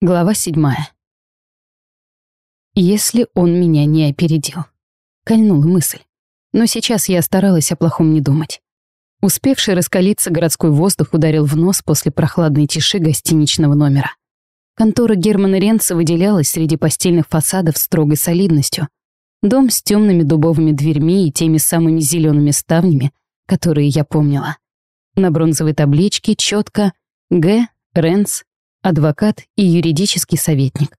Глава седьмая. Если он меня не опередил. Кольнула мысль. Но сейчас я старалась о плохом не думать. Успевший раскалиться городской воздух ударил в нос после прохладной тиши гостиничного номера. Контора Германа Ренца выделялась среди постельных фасадов строгой солидностью. Дом с темными дубовыми дверьми и теми самыми зелеными ставнями, которые я помнила. На бронзовой табличке четко «Г. Ренц, адвокат и юридический советник.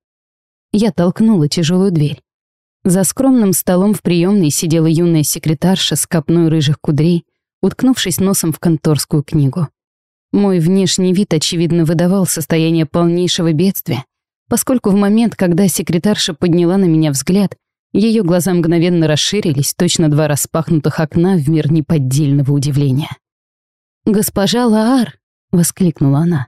Я толкнула тяжелую дверь. За скромным столом в приемной сидела юная секретарша с копной рыжих кудрей, уткнувшись носом в конторскую книгу. Мой внешний вид, очевидно, выдавал состояние полнейшего бедствия, поскольку в момент, когда секретарша подняла на меня взгляд, ее глаза мгновенно расширились, точно два распахнутых окна в мир неподдельного удивления. «Госпожа Лаар!» — воскликнула она.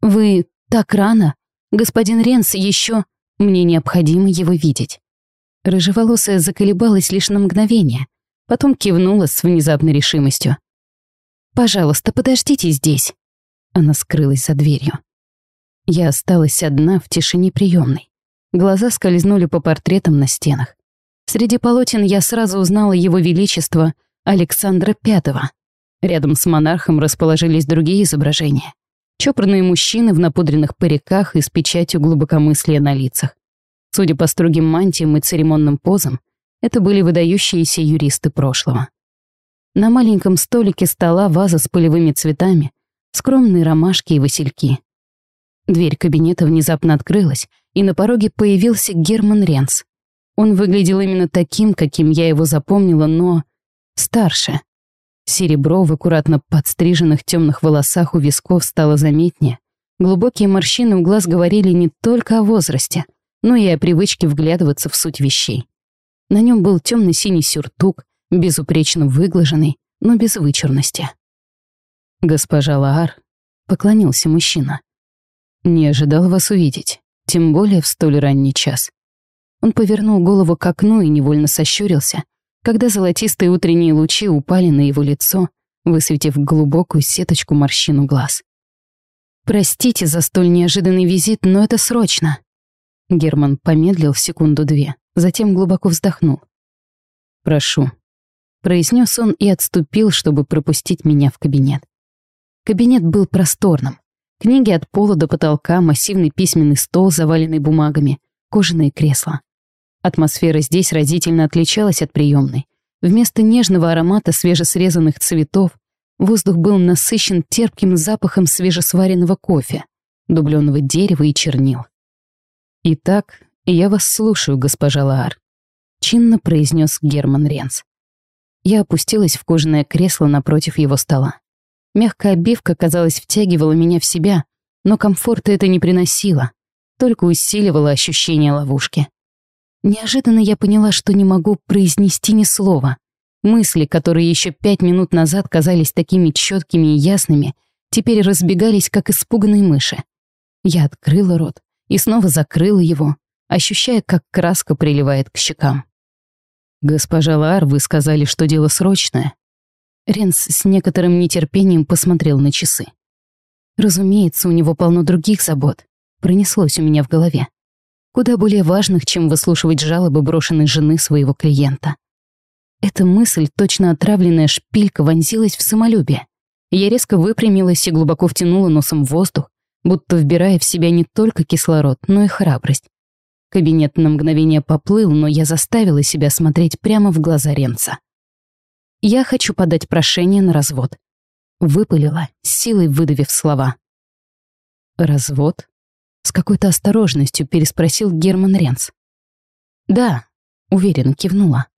«Вы так рано? Господин Ренс еще... Мне необходимо его видеть». Рыжеволосая заколебалась лишь на мгновение, потом кивнула с внезапной решимостью. «Пожалуйста, подождите здесь». Она скрылась за дверью. Я осталась одна в тишине приемной. Глаза скользнули по портретам на стенах. Среди полотен я сразу узнала его величество Александра Пятого. Рядом с монархом расположились другие изображения. Чопорные мужчины в напудренных париках и с печатью глубокомыслия на лицах. Судя по строгим мантиям и церемонным позам, это были выдающиеся юристы прошлого. На маленьком столике стола ваза с полевыми цветами, скромные ромашки и васильки. Дверь кабинета внезапно открылась, и на пороге появился Герман Ренц. Он выглядел именно таким, каким я его запомнила, но старше. Серебро в аккуратно подстриженных темных волосах у висков стало заметнее. Глубокие морщины у глаз говорили не только о возрасте, но и о привычке вглядываться в суть вещей. На нем был темно-синий сюртук, безупречно выглаженный, но без вычурности. «Госпожа Лаар», — поклонился мужчина, — «не ожидал вас увидеть, тем более в столь ранний час». Он повернул голову к окну и невольно сощурился — когда золотистые утренние лучи упали на его лицо, высветив глубокую сеточку морщину глаз. «Простите за столь неожиданный визит, но это срочно». Герман помедлил секунду-две, затем глубоко вздохнул. «Прошу», — произнес он и отступил, чтобы пропустить меня в кабинет. Кабинет был просторным. Книги от пола до потолка, массивный письменный стол, заваленный бумагами, кожаные кресла. Атмосфера здесь разительно отличалась от приемной. Вместо нежного аромата свежесрезанных цветов воздух был насыщен терпким запахом свежесваренного кофе, дубленого дерева и чернил. «Итак, я вас слушаю, госпожа Лаар», — чинно произнес Герман Ренц. Я опустилась в кожаное кресло напротив его стола. Мягкая обивка, казалось, втягивала меня в себя, но комфорта это не приносило, только усиливало ощущение ловушки. Неожиданно я поняла, что не могу произнести ни слова. Мысли, которые еще пять минут назад казались такими четкими и ясными, теперь разбегались, как испуганные мыши. Я открыла рот и снова закрыла его, ощущая, как краска приливает к щекам. «Госпожа Лаар, вы сказали, что дело срочное». Ренс с некоторым нетерпением посмотрел на часы. Разумеется, у него полно других забот. Пронеслось у меня в голове куда более важных, чем выслушивать жалобы брошенной жены своего клиента. Эта мысль, точно отравленная шпилька, вонзилась в самолюбие. Я резко выпрямилась и глубоко втянула носом воздух, будто вбирая в себя не только кислород, но и храбрость. Кабинет на мгновение поплыл, но я заставила себя смотреть прямо в глаза Ренца. «Я хочу подать прошение на развод», — выпалила, силой выдавив слова. «Развод?» С какой-то осторожностью переспросил Герман Ренц. «Да», — уверенно кивнула.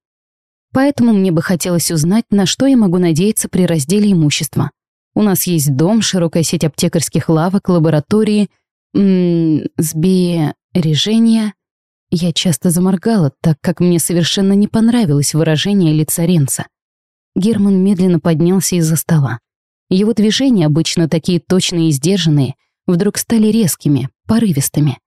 «Поэтому мне бы хотелось узнать, на что я могу надеяться при разделе имущества. У нас есть дом, широкая сеть аптекарских лавок, лаборатории, сбережения». Я часто заморгала, так как мне совершенно не понравилось выражение лица Ренца. Герман медленно поднялся из-за стола. Его движения, обычно такие точные и сдержанные, вдруг стали резкими, порывистыми.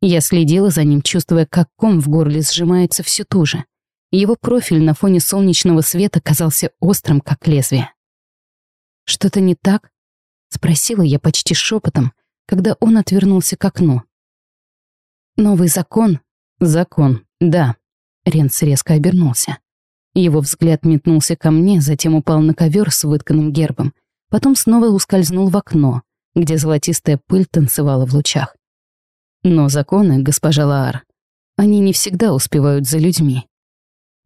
Я следила за ним, чувствуя, как ком в горле сжимается все туже. Его профиль на фоне солнечного света казался острым, как лезвие. «Что-то не так?» — спросила я почти шепотом, когда он отвернулся к окну, Новый закон? Закон, да. Ренц резко обернулся. Его взгляд метнулся ко мне, затем упал на ковер с вытканным гербом, потом снова ускользнул в окно, где золотистая пыль танцевала в лучах. Но законы, госпожа Лаар, они не всегда успевают за людьми.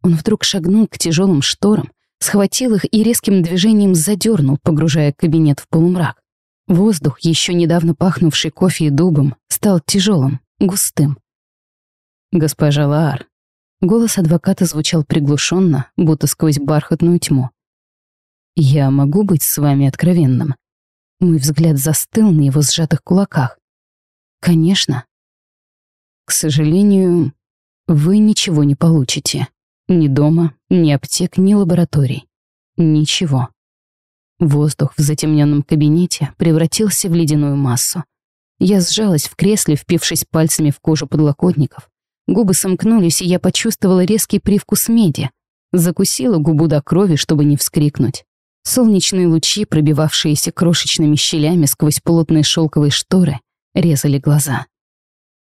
Он вдруг шагнул к тяжелым шторам, схватил их и резким движением задернул, погружая кабинет в полумрак. Воздух, еще недавно пахнувший кофе и дубом, стал тяжелым, густым. «Госпожа Лаар», голос адвоката звучал приглушенно, будто сквозь бархатную тьму. «Я могу быть с вами откровенным?» Мой взгляд застыл на его сжатых кулаках. «Конечно». «К сожалению, вы ничего не получите. Ни дома, ни аптек, ни лабораторий. Ничего». Воздух в затемненном кабинете превратился в ледяную массу. Я сжалась в кресле, впившись пальцами в кожу подлокотников. Губы сомкнулись, и я почувствовала резкий привкус меди. Закусила губу до крови, чтобы не вскрикнуть. Солнечные лучи, пробивавшиеся крошечными щелями сквозь плотные шелковые шторы, резали глаза.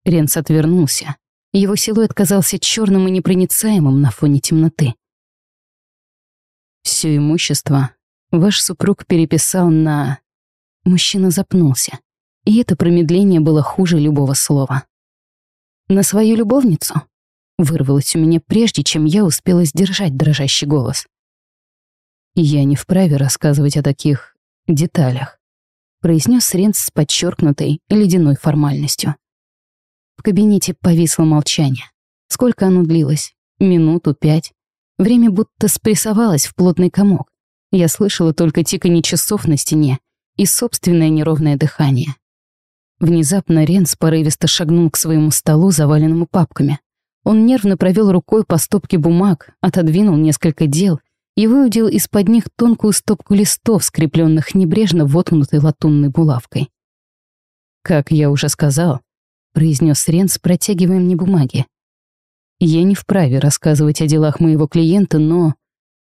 Ренс отвернулся. Его силуэт казался черным и непроницаемым на фоне темноты. Все имущество ваш супруг переписал на... Мужчина запнулся, и это промедление было хуже любого слова. «На свою любовницу?» Вырвалось у меня прежде, чем я успела сдержать дрожащий голос. «Я не вправе рассказывать о таких деталях», произнес Ренц с подчеркнутой ледяной формальностью. В кабинете повисло молчание. Сколько оно длилось? Минуту, пять. Время будто спрессовалось в плотный комок. Я слышала только тиканье часов на стене и собственное неровное дыхание. Внезапно Ренс порывисто шагнул к своему столу, заваленному папками. Он нервно провел рукой по стопке бумаг, отодвинул несколько дел и выудил из-под них тонкую стопку листов, скрепленных небрежно воткнутой латунной булавкой. «Как я уже сказал», — произнес Ренс, протягивая мне бумаги. «Я не вправе рассказывать о делах моего клиента, но,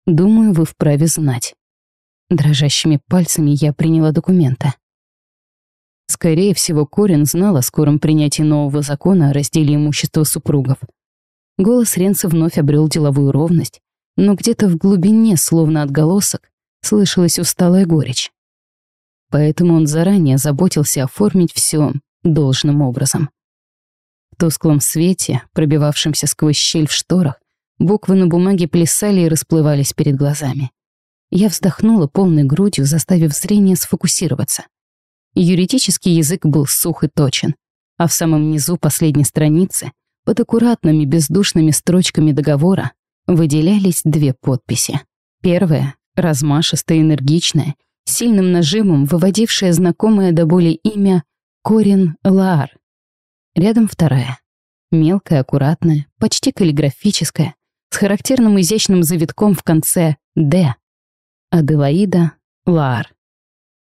думаю, вы вправе знать». Дрожащими пальцами я приняла документы. Скорее всего, Корин знал о скором принятии нового закона о разделе имущества супругов. Голос Ренца вновь обрел деловую ровность, но где-то в глубине, словно отголосок, слышалась усталая горечь. Поэтому он заранее заботился оформить все должным образом. В тусклом свете, пробивавшемся сквозь щель в шторах, буквы на бумаге плясали и расплывались перед глазами. Я вздохнула полной грудью, заставив зрение сфокусироваться. Юридический язык был сух и точен, а в самом низу последней страницы, под аккуратными бездушными строчками договора, выделялись две подписи. Первая, размашистая энергичная, сильным нажимом выводившая знакомое до боли имя Корин Лаар. Рядом вторая, мелкая, аккуратная, почти каллиграфическая, с характерным изящным завитком в конце «Д». Аделаида Лаар.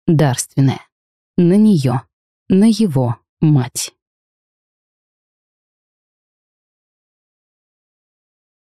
Дарственная на нее, на его мать.